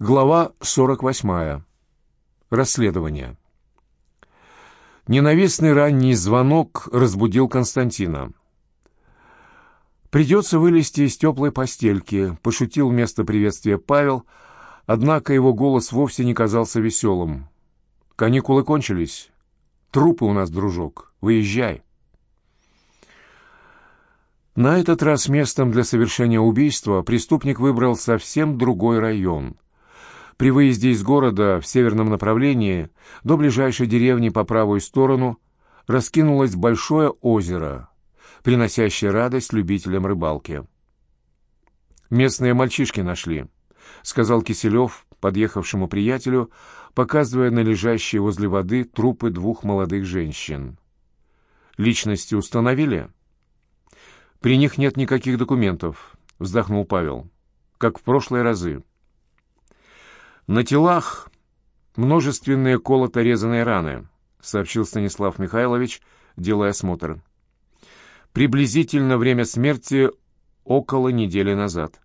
Глава 48. Расследование. Ненавистный ранний звонок разбудил Константина. «Придется вылезти из теплой постельки», — пошутил вместо приветствия Павел, однако его голос вовсе не казался веселым. «Каникулы кончились. Трупы у нас, дружок. Выезжай». На этот раз местом для совершения убийства преступник выбрал совсем другой район — при выезде из города в северном направлении до ближайшей деревни по правую сторону раскинулось большое озеро, приносящее радость любителям рыбалки. «Местные мальчишки нашли», — сказал Киселев подъехавшему приятелю, показывая на лежащие возле воды трупы двух молодых женщин. «Личности установили?» «При них нет никаких документов», — вздохнул Павел, — «как в прошлые разы». На телах множественные колото-резанные раны, сообщил Станислав Михайлович, делая осмотр. Приблизительно время смерти около недели назад.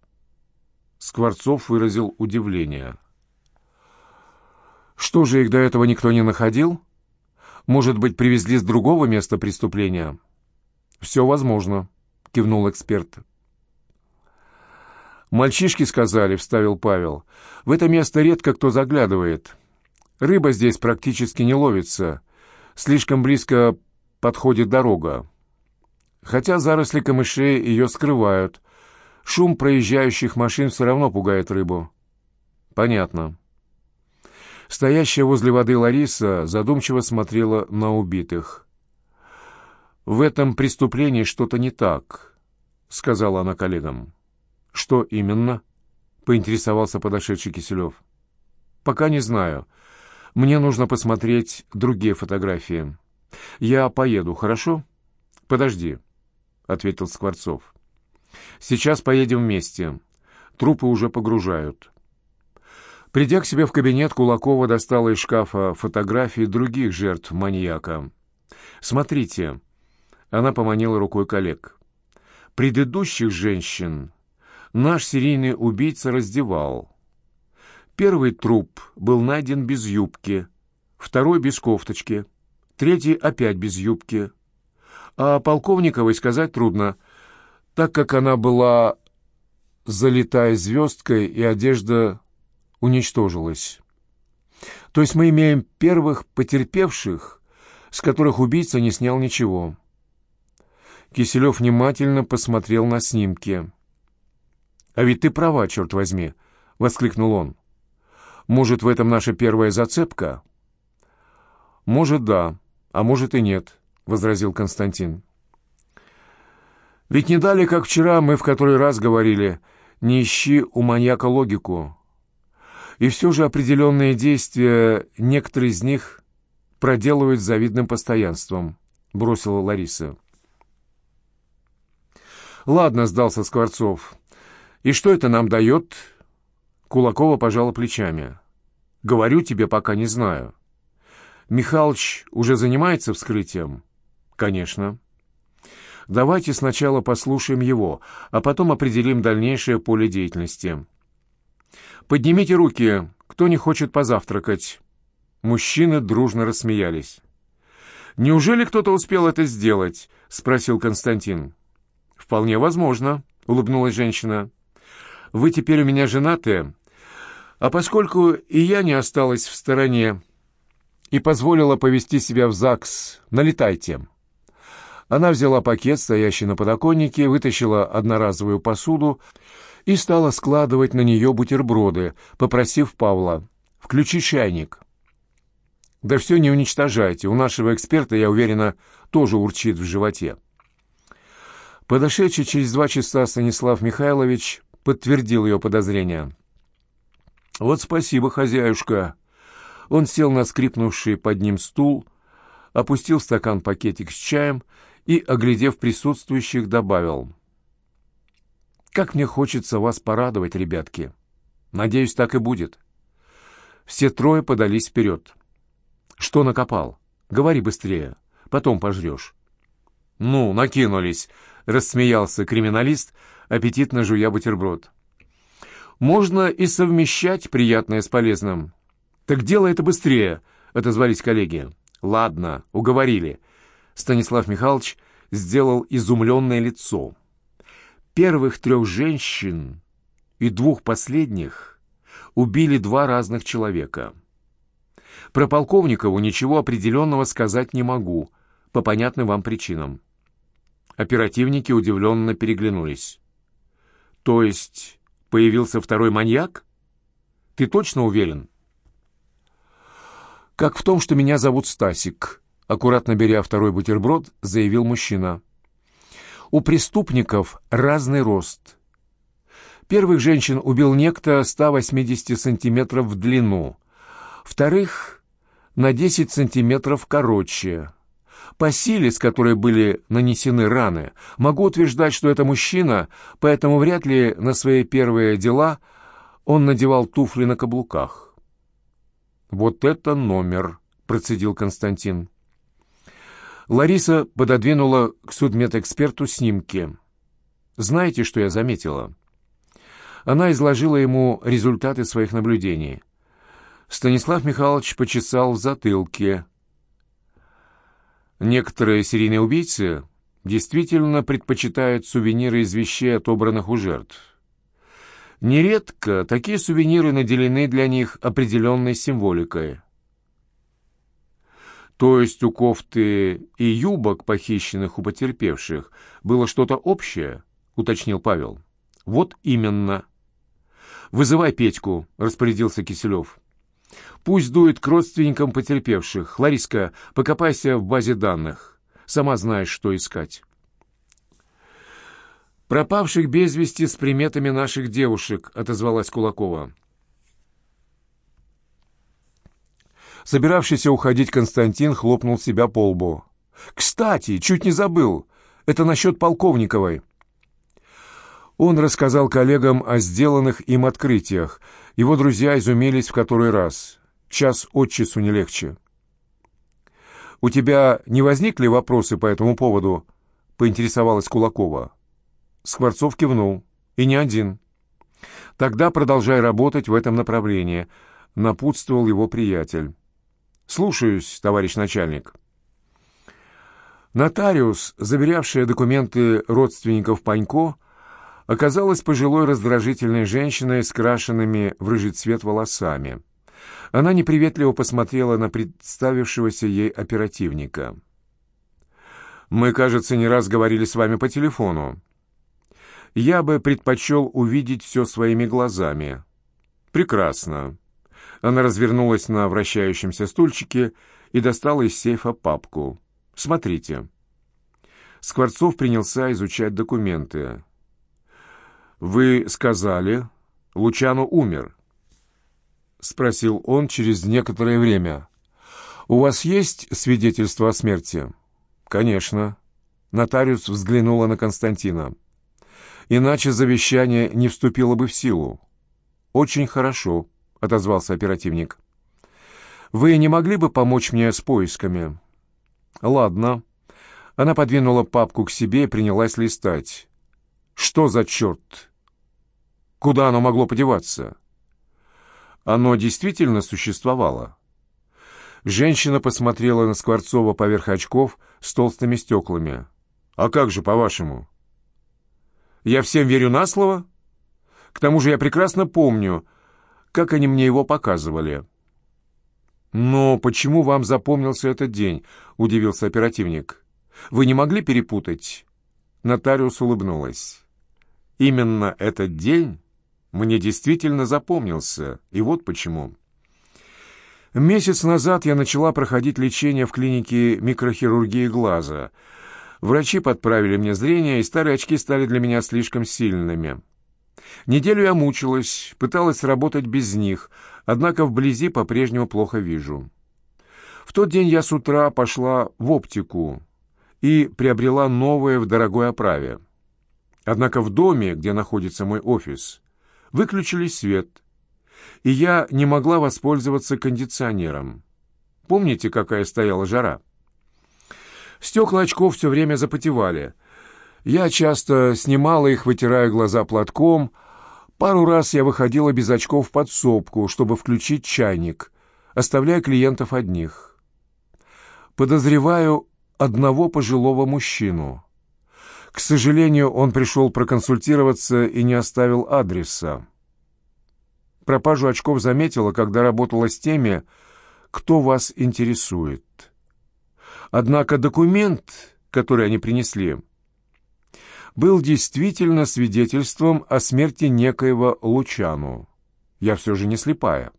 Скворцов выразил удивление. Что же их до этого никто не находил? Может быть, привезли с другого места преступления? Все возможно, кивнул эксперт. «Мальчишки сказали», — вставил Павел. «В это место редко кто заглядывает. Рыба здесь практически не ловится. Слишком близко подходит дорога. Хотя заросли камышей ее скрывают. Шум проезжающих машин все равно пугает рыбу». «Понятно». Стоящая возле воды Лариса задумчиво смотрела на убитых. «В этом преступлении что-то не так», — сказала она коллегам. «Что именно?» — поинтересовался подошедший Киселев. «Пока не знаю. Мне нужно посмотреть другие фотографии. Я поеду, хорошо?» «Подожди», — ответил Скворцов. «Сейчас поедем вместе. Трупы уже погружают». Придя к себе в кабинет, Кулакова достала из шкафа фотографии других жертв маньяка. «Смотрите», — она поманила рукой коллег. «Предыдущих женщин наш серийный убийца раздевал. Первый труп был найден без юбки, второй без кофточки, третий опять без юбки. А полковниковой сказать трудно, так как она была залитая звездкой, и одежда уничтожилась. То есть мы имеем первых потерпевших, с которых убийца не снял ничего. Киселев внимательно посмотрел на снимки. «А ведь ты права, черт возьми!» — воскликнул он. «Может, в этом наша первая зацепка?» «Может, да, а может и нет», — возразил Константин. «Ведь не дали, как вчера мы в который раз говорили, не ищи у маньяка логику. И все же определенные действия, некоторые из них проделывают с завидным постоянством», — бросила Лариса. «Ладно», — сдался Скворцов, «И что это нам дает?» Кулакова пожала плечами. «Говорю тебе, пока не знаю». «Михалыч уже занимается вскрытием?» «Конечно». «Давайте сначала послушаем его, а потом определим дальнейшее поле деятельности». «Поднимите руки, кто не хочет позавтракать?» Мужчины дружно рассмеялись. «Неужели кто-то успел это сделать?» — спросил Константин. «Вполне возможно», — улыбнулась женщина. Вы теперь у меня женатые, а поскольку и я не осталась в стороне и позволила повести себя в ЗАГС, налетайте». Она взяла пакет, стоящий на подоконнике, вытащила одноразовую посуду и стала складывать на нее бутерброды, попросив Павла «включи чайник». «Да все не уничтожайте, у нашего эксперта, я уверена, тоже урчит в животе». Подошедший через два часа Станислав Михайлович подтвердил ее подозрения. «Вот спасибо, хозяюшка». Он сел на скрипнувший под ним стул, опустил в стакан пакетик с чаем и, оглядев присутствующих, добавил. «Как мне хочется вас порадовать, ребятки. Надеюсь, так и будет». Все трое подались вперед. «Что накопал? Говори быстрее, потом пожрешь». «Ну, накинулись», — рассмеялся криминалист, аппетитно жуя бутерброд. Можно и совмещать приятное с полезным. Так делай это быстрее, отозвались коллеги. Ладно, уговорили. Станислав Михайлович сделал изумленное лицо. Первых трех женщин и двух последних убили два разных человека. Про Полковникову ничего определенного сказать не могу, по понятным вам причинам. Оперативники удивленно переглянулись. «То есть появился второй маньяк? Ты точно уверен?» «Как в том, что меня зовут Стасик», — аккуратно беря второй бутерброд, заявил мужчина. «У преступников разный рост. Первых женщин убил некто 180 сантиметров в длину, вторых — на 10 сантиметров короче». По силе, с которой были нанесены раны, могу утверждать, что это мужчина, поэтому вряд ли на свои первые дела он надевал туфли на каблуках. «Вот это номер!» — процедил Константин. Лариса пододвинула к судмедэксперту снимки. «Знаете, что я заметила?» Она изложила ему результаты своих наблюдений. Станислав Михайлович почесал в затылке. Некоторые серийные убийцы действительно предпочитают сувениры из вещей, отобранных у жертв. Нередко такие сувениры наделены для них определенной символикой. То есть у кофты и юбок, похищенных у потерпевших, было что-то общее, уточнил Павел. Вот именно. «Вызывай Петьку», — распорядился Киселев. Пусть дует к родственникам потерпевших. Лариска, покопайся в базе данных. Сама знаешь, что искать. «Пропавших без вести с приметами наших девушек», — отозвалась Кулакова. Собиравшийся уходить Константин хлопнул себя по лбу. «Кстати, чуть не забыл. Это насчет Полковниковой». Он рассказал коллегам о сделанных им открытиях. Его друзья изумились в который раз. Час от часу не легче. «У тебя не возникли вопросы по этому поводу?» — поинтересовалась Кулакова. Скворцов кивнул. «И не один». «Тогда продолжай работать в этом направлении», — напутствовал его приятель. «Слушаюсь, товарищ начальник». Нотариус, заверявшая документы родственников Панько, оказалась пожилой раздражительной женщиной с крашенными в рыжий цвет волосами. Она неприветливо посмотрела на представившегося ей оперативника. «Мы, кажется, не раз говорили с вами по телефону. Я бы предпочел увидеть все своими глазами». «Прекрасно». Она развернулась на вращающемся стульчике и достала из сейфа папку. «Смотрите». Скворцов принялся изучать документы. «Вы сказали, Лучано умер». — спросил он через некоторое время. «У вас есть свидетельство о смерти?» «Конечно». Нотариус взглянула на Константина. «Иначе завещание не вступило бы в силу». «Очень хорошо», — отозвался оперативник. «Вы не могли бы помочь мне с поисками?» «Ладно». Она подвинула папку к себе и принялась листать. «Что за черт? Куда оно могло подеваться?» Оно действительно существовало. Женщина посмотрела на Скворцова поверх очков с толстыми стеклами. «А как же, по-вашему?» «Я всем верю на слово? К тому же я прекрасно помню, как они мне его показывали». «Но почему вам запомнился этот день?» — удивился оперативник. «Вы не могли перепутать?» Нотариус улыбнулась. «Именно этот день мне действительно запомнился, и вот почему. Месяц назад я начала проходить лечение в клинике микрохирургии глаза. Врачи подправили мне зрение, и старые очки стали для меня слишком сильными. Неделю я мучилась, пыталась работать без них, однако вблизи по-прежнему плохо вижу. В тот день я с утра пошла в оптику и приобрела новое в дорогой оправе. Однако в доме, где находится мой офис, Выключили свет, и я не могла воспользоваться кондиционером. Помните, какая стояла жара? Стекла очков все время запотевали. Я часто снимала их, вытирая глаза платком. Пару раз я выходила без очков в подсобку, чтобы включить чайник, оставляя клиентов одних. Подозреваю одного пожилого мужчину. К сожалению, он пришел проконсультироваться и не оставил адреса. Пропажу очков заметила, когда работала с теми, кто вас интересует. Однако документ, который они принесли, был действительно свидетельством о смерти некоего Лучану. Я все же не слепая.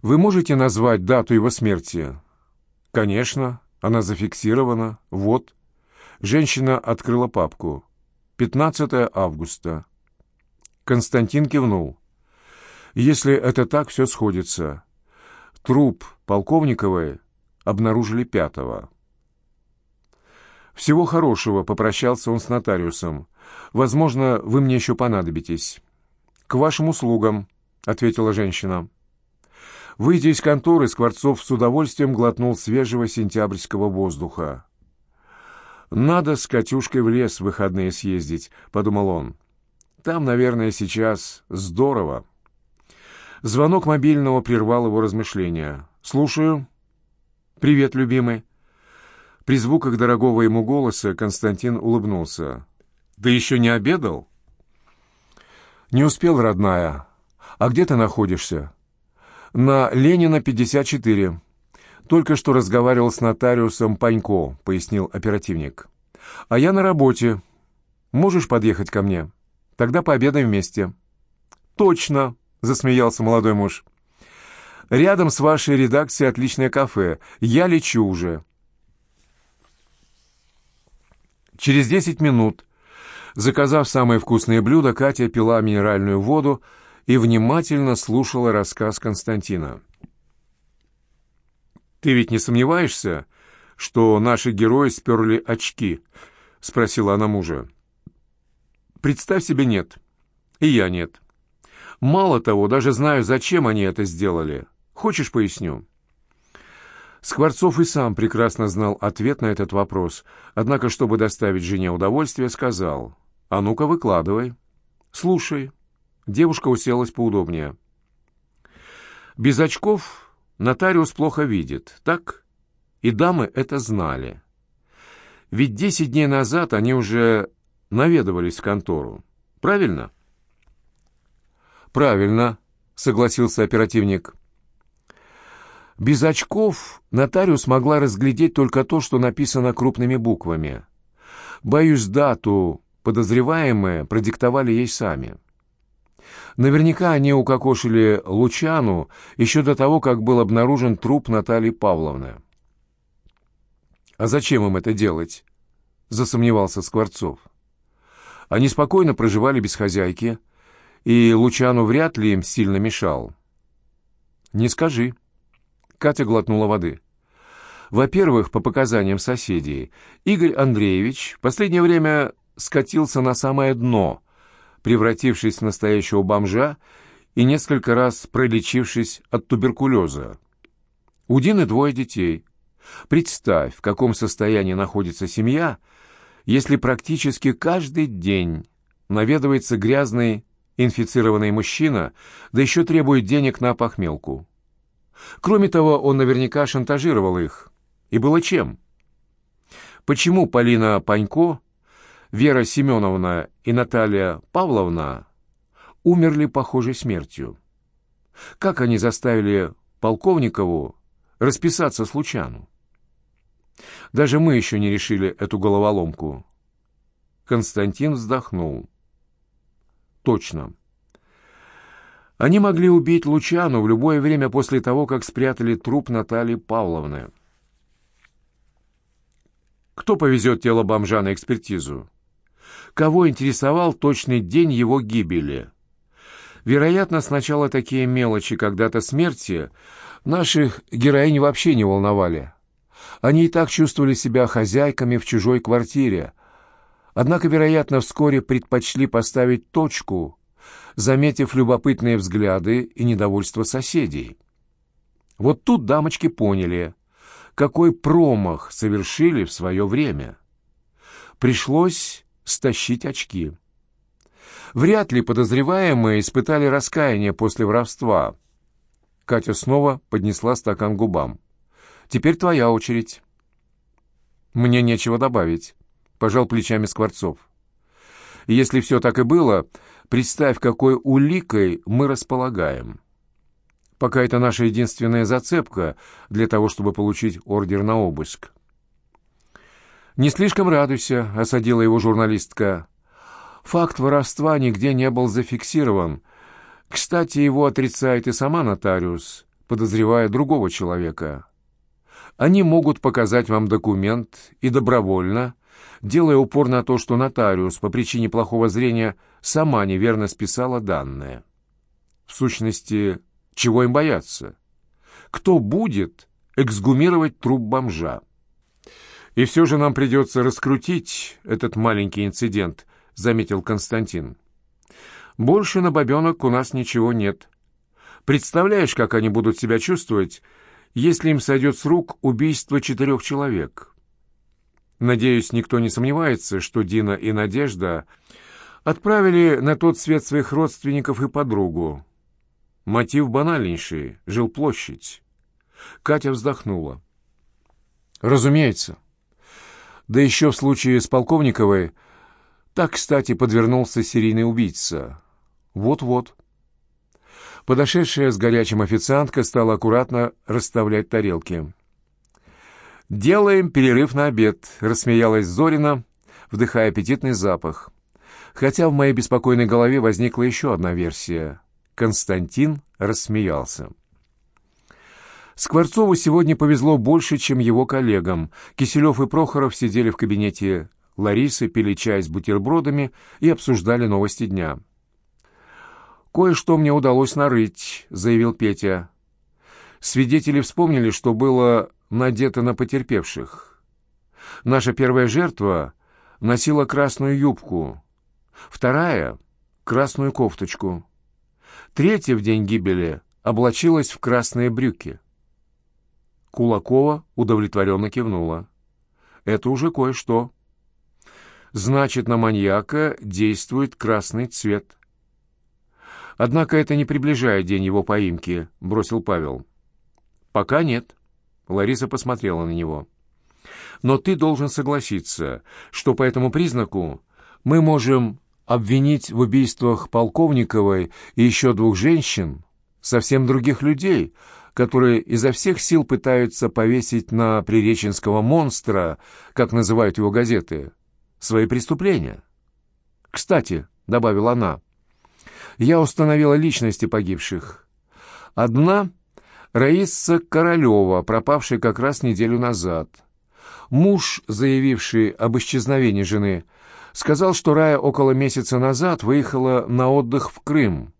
Вы можете назвать дату его смерти? Конечно, она зафиксирована. Вот. Женщина открыла папку. 15 августа. Константин кивнул. Если это так, все сходится. Труп полковниковой обнаружили пятого. «Всего хорошего», — попрощался он с нотариусом. «Возможно, вы мне еще понадобитесь». «К вашим услугам», — ответила женщина. Выйдя из конторы, Скворцов с удовольствием глотнул свежего сентябрьского воздуха. «Надо с Катюшкой в лес в выходные съездить», — подумал он. «Там, наверное, сейчас здорово». Звонок мобильного прервал его размышления. «Слушаю». «Привет, любимый». При звуках дорогого ему голоса Константин улыбнулся. «Ты еще не обедал?» «Не успел, родная. А где ты находишься?» «На Ленина, 54. Только что разговаривал с нотариусом Панько», — пояснил оперативник. «А я на работе. Можешь подъехать ко мне? Тогда пообедаем вместе». «Точно!» — засмеялся молодой муж. «Рядом с вашей редакцией отличное кафе. Я лечу уже». Через десять минут, заказав самые вкусные блюда, Катя пила минеральную воду и внимательно слушала рассказ Константина. «Ты ведь не сомневаешься, что наши герои сперли очки?» — спросила она мужа. «Представь себе, нет. И я нет. Мало того, даже знаю, зачем они это сделали. Хочешь, поясню?» Скворцов и сам прекрасно знал ответ на этот вопрос, однако, чтобы доставить жене удовольствие, сказал, «А ну-ка, выкладывай». «Слушай». Девушка уселась поудобнее. «Без очков нотариус плохо видит, так?» И дамы это знали. Ведь десять дней назад они уже наведывались в контору. Правильно? «Правильно», — согласился оперативник. Без очков нотариус могла разглядеть только то, что написано крупными буквами. Боюсь, дату подозреваемые продиктовали ей сами. Наверняка они укокошили Лучану еще до того, как был обнаружен труп Натальи Павловны. «А зачем им это делать?» — засомневался Скворцов. Они спокойно проживали без хозяйки, и Лучану вряд ли им сильно мешал. «Не скажи», Катя глотнула воды. Во-первых, по показаниям соседей, Игорь Андреевич последнее время скатился на самое дно, превратившись в настоящего бомжа и несколько раз пролечившись от туберкулеза. У Дины двое детей. Представь, в каком состоянии находится семья, если практически каждый день наведывается грязный инфицированный мужчина, да еще требует денег на похмелку. Кроме того, он наверняка шантажировал их. И было чем? Почему Полина Панько, Вера Семеновна и Наталья Павловна умерли похожей смертью? Как они заставили Полковникову расписаться случайно? Даже мы еще не решили эту головоломку. Константин вздохнул. Точно. Они могли убить Лучану в любое время после того, как спрятали труп Натальи Павловны. Кто повезет тело бомжа на экспертизу? Кого интересовал точный день его гибели? Вероятно, сначала такие мелочи когда-то смерти наших героинь вообще не волновали. Они и так чувствовали себя хозяйками в чужой квартире. Однако, вероятно, вскоре предпочли поставить точку заметив любопытные взгляды и недовольство соседей. Вот тут дамочки поняли, какой промах совершили в свое время. Пришлось стащить очки. Вряд ли подозреваемые испытали раскаяние после воровства. Катя снова поднесла стакан губам. «Теперь твоя очередь». «Мне нечего добавить», — пожал плечами Скворцов. «Если все так и было, представь, какой уликой мы располагаем. Пока это наша единственная зацепка для того, чтобы получить ордер на обыск». «Не слишком радуйся», — осадила его журналистка. «Факт воровства нигде не был зафиксирован. Кстати, его отрицает и сама нотариус, подозревая другого человека». Они могут показать вам документ и добровольно, делая упор на то, что нотариус по причине плохого зрения сама неверно списала данные. В сущности, чего им бояться? Кто будет эксгумировать труп бомжа? И все же нам придется раскрутить этот маленький инцидент, заметил Константин. Больше на бабенок у нас ничего нет. Представляешь, как они будут себя чувствовать, если им сойдет с рук убийство четырех человек. Надеюсь, никто не сомневается, что Дина и Надежда отправили на тот свет своих родственников и подругу. Мотив банальнейший — жилплощадь. Катя вздохнула. Разумеется. Да еще в случае с Полковниковой так, кстати, подвернулся серийный убийца. Вот-вот. Подошедшая с горячим официантка стала аккуратно расставлять тарелки. «Делаем перерыв на обед», — рассмеялась Зорина, вдыхая аппетитный запах. Хотя в моей беспокойной голове возникла еще одна версия. Константин рассмеялся. Скворцову сегодня повезло больше, чем его коллегам. Киселев и Прохоров сидели в кабинете Ларисы, пили чай с бутербродами и обсуждали новости дня. «Кое-что мне удалось нарыть», — заявил Петя. Свидетели вспомнили, что было надето на потерпевших. Наша первая жертва носила красную юбку, вторая — красную кофточку, третья в день гибели облачилась в красные брюки. Кулакова удовлетворенно кивнула. «Это уже кое-что. Значит, на маньяка действует красный цвет». «Однако это не приближает день его поимки», — бросил Павел. «Пока нет». Лариса посмотрела на него. «Но ты должен согласиться, что по этому признаку мы можем обвинить в убийствах Полковниковой и еще двух женщин совсем других людей, которые изо всех сил пытаются повесить на приреченского монстра, как называют его газеты, свои преступления. «Кстати», — добавила она, — я установила личности погибших. Одна — Раиса Королева, пропавшая как раз неделю назад. Муж, заявивший об исчезновении жены, сказал, что Рая около месяца назад выехала на отдых в Крым,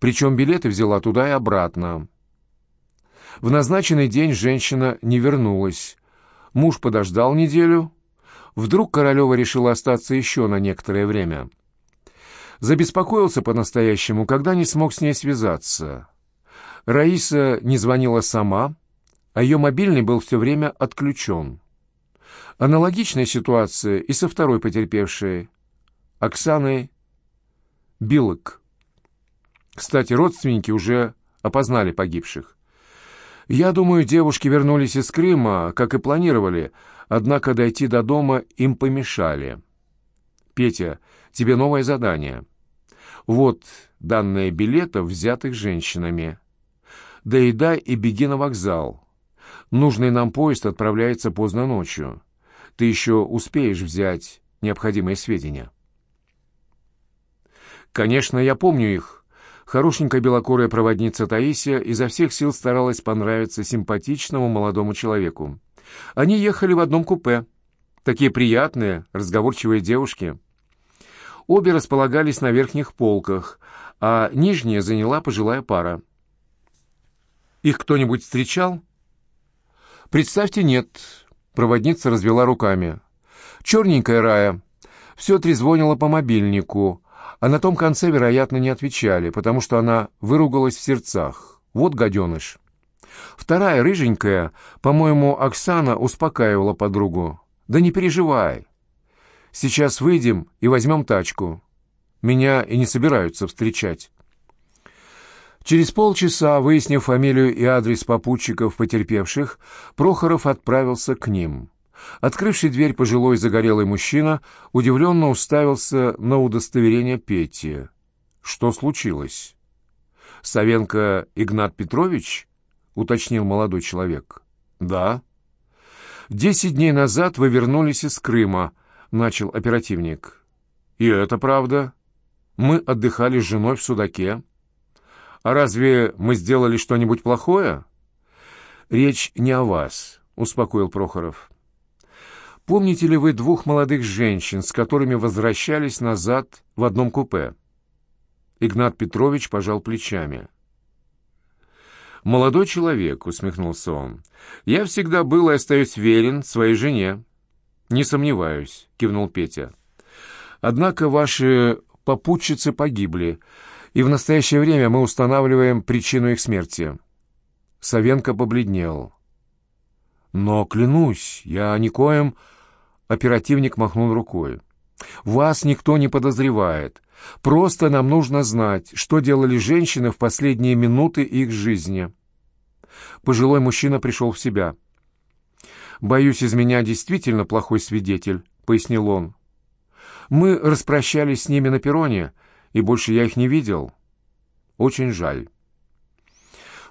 причем билеты взяла туда и обратно. В назначенный день женщина не вернулась. Муж подождал неделю. Вдруг Королева решила остаться еще на некоторое время. Забеспокоился по-настоящему, когда не смог с ней связаться. Раиса не звонила сама, а ее мобильный был все время отключен. Аналогичная ситуация и со второй потерпевшей, Оксаной Билок. Кстати, родственники уже опознали погибших. Я думаю, девушки вернулись из Крыма, как и планировали, однако дойти до дома им помешали. Петя, тебе новое задание. Вот данные билетов, взятых женщинами. Доедай и беги на вокзал. Нужный нам поезд отправляется поздно ночью. Ты еще успеешь взять необходимые сведения. Конечно, я помню их. Хорошенькая белокурая проводница Таисия изо всех сил старалась понравиться симпатичному молодому человеку. Они ехали в одном купе. Такие приятные, разговорчивые девушки. Обе располагались на верхних полках, а нижняя заняла пожилая пара. «Их кто-нибудь встречал?» «Представьте, нет», — проводница развела руками. «Черненькая Рая. Все трезвонила по мобильнику, а на том конце, вероятно, не отвечали, потому что она выругалась в сердцах. Вот гаденыш». Вторая, рыженькая, по-моему, Оксана успокаивала подругу. «Да не переживай. Сейчас выйдем и возьмем тачку. Меня и не собираются встречать. Через полчаса, выяснив фамилию и адрес попутчиков потерпевших, Прохоров отправился к ним. Открывший дверь пожилой загорелый мужчина удивленно уставился на удостоверение Пети. Что случилось? «Савенко Игнат Петрович?» — уточнил молодой человек. «Да». «Десять дней назад вы вернулись из Крыма», — начал оперативник. «И это правда. Мы отдыхали с женой в Судаке». «А разве мы сделали что-нибудь плохое?» «Речь не о вас», — успокоил Прохоров. «Помните ли вы двух молодых женщин, с которыми возвращались назад в одном купе?» Игнат Петрович пожал плечами. «Молодой человек», — усмехнулся он, — «я всегда был и остаюсь верен своей жене». «Не сомневаюсь», — кивнул Петя. «Однако ваши попутчицы погибли, и в настоящее время мы устанавливаем причину их смерти». Савенко побледнел. «Но, клянусь, я никоим...» Оперативник махнул рукой. «Вас никто не подозревает. Просто нам нужно знать, что делали женщины в последние минуты их жизни». Пожилой мужчина пришел в себя. «Боюсь, из меня действительно плохой свидетель», — пояснил он. «Мы распрощались с ними на перроне, и больше я их не видел. Очень жаль.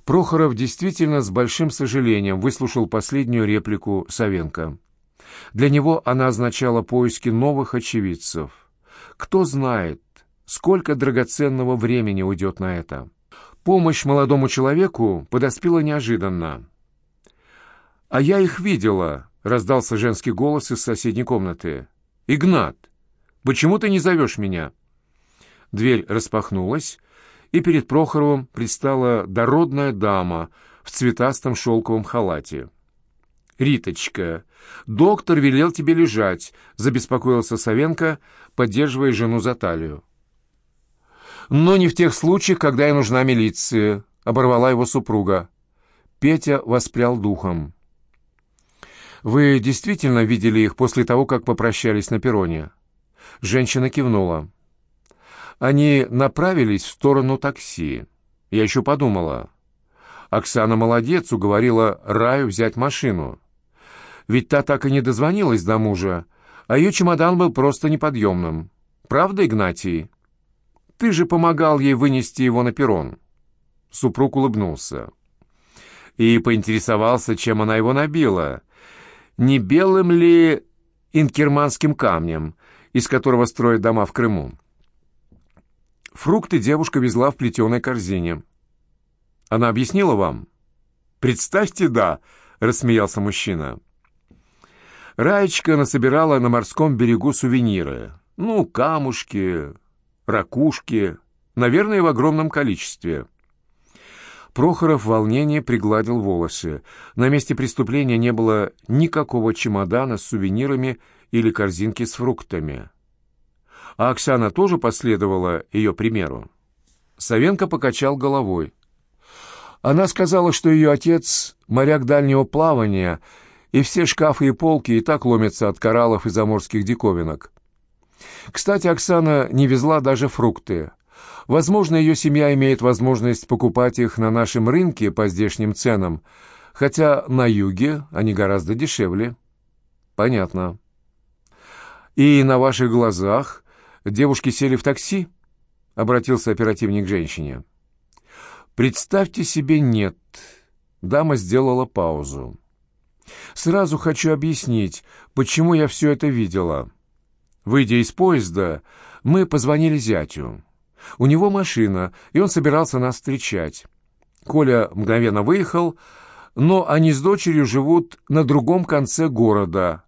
Прохоров действительно с большим сожалением выслушал последнюю реплику Савенко. Для него она означала поиски новых очевидцев. Кто знает, сколько драгоценного времени уйдет на это. Помощь молодому человеку подоспела неожиданно. «А я их видела», — раздался женский голос из соседней комнаты. «Игнат, почему ты не зовешь меня?» Дверь распахнулась, и перед Прохоровым предстала дородная дама в цветастом шелковом халате. «Риточка, доктор велел тебе лежать», — забеспокоился Савенко, поддерживая жену за талию. «Но не в тех случаях, когда и нужна милиция», — оборвала его супруга. Петя воспрял духом. «Вы действительно видели их после того, как попрощались на перроне?» Женщина кивнула. Они направились в сторону такси. Я еще подумала. Оксана молодец, уговорила Раю взять машину. Ведь та так и не дозвонилась до мужа, а ее чемодан был просто неподъемным. Правда, Игнатий? Ты же помогал ей вынести его на перрон. Супруг улыбнулся. И поинтересовался, чем она его набила. Не белым ли инкерманским камнем, из которого строят дома в Крыму? Фрукты девушка везла в плетеной корзине. «Она объяснила вам?» «Представьте, да», — рассмеялся мужчина. Раечка насобирала на морском берегу сувениры. Ну, камушки, ракушки, наверное, в огромном количестве. Прохоров в волнении пригладил волосы. На месте преступления не было никакого чемодана с сувенирами или корзинки с фруктами. А Оксана тоже последовала ее примеру. Савенко покачал головой. Она сказала, что ее отец — моряк дальнего плавания, и все шкафы и полки и так ломятся от кораллов и заморских диковинок. Кстати, Оксана не везла даже фрукты. Возможно, ее семья имеет возможность покупать их на нашем рынке по здешним ценам, хотя на юге они гораздо дешевле. Понятно. И на ваших глазах девушки сели в такси?» — обратился оперативник к женщине. «Представьте себе, нет». Дама сделала паузу. «Сразу хочу объяснить, почему я все это видела. Выйдя из поезда, мы позвонили зятю. У него машина, и он собирался нас встречать. Коля мгновенно выехал, но они с дочерью живут на другом конце города,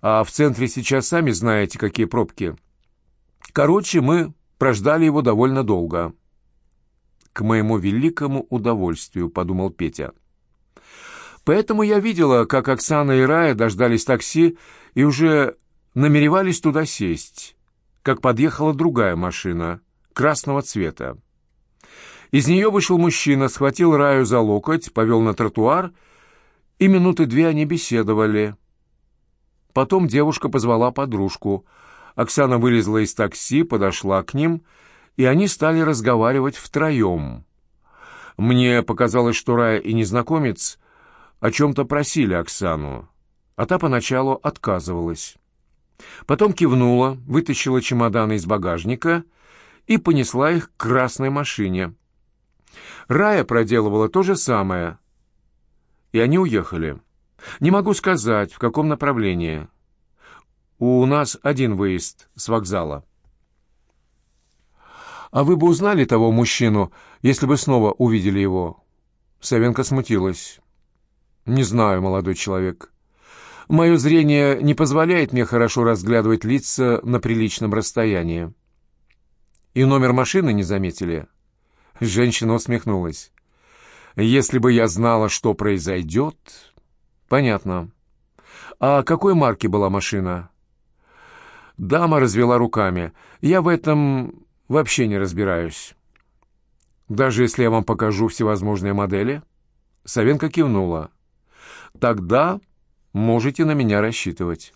а в центре сейчас сами знаете, какие пробки». Короче, мы прождали его довольно долго. «К моему великому удовольствию», — подумал Петя. Поэтому я видела, как Оксана и Рая дождались такси и уже намеревались туда сесть, как подъехала другая машина, красного цвета. Из нее вышел мужчина, схватил Раю за локоть, повел на тротуар, и минуты две они беседовали. Потом девушка позвала подружку — Оксана вылезла из такси, подошла к ним, и они стали разговаривать втроем. Мне показалось, что Рая и незнакомец о чем-то просили Оксану, а та поначалу отказывалась. Потом кивнула, вытащила чемоданы из багажника и понесла их к красной машине. Рая проделывала то же самое, и они уехали. Не могу сказать, в каком направлении. У нас один выезд с вокзала. «А вы бы узнали того мужчину, если бы снова увидели его?» Савенко смутилась. «Не знаю, молодой человек. Мое зрение не позволяет мне хорошо разглядывать лица на приличном расстоянии». «И номер машины не заметили?» Женщина усмехнулась. «Если бы я знала, что произойдет...» «Понятно. А какой марки была машина?» Дама развела руками. «Я в этом вообще не разбираюсь». «Даже если я вам покажу всевозможные модели?» Савенко кивнула. «Тогда можете на меня рассчитывать».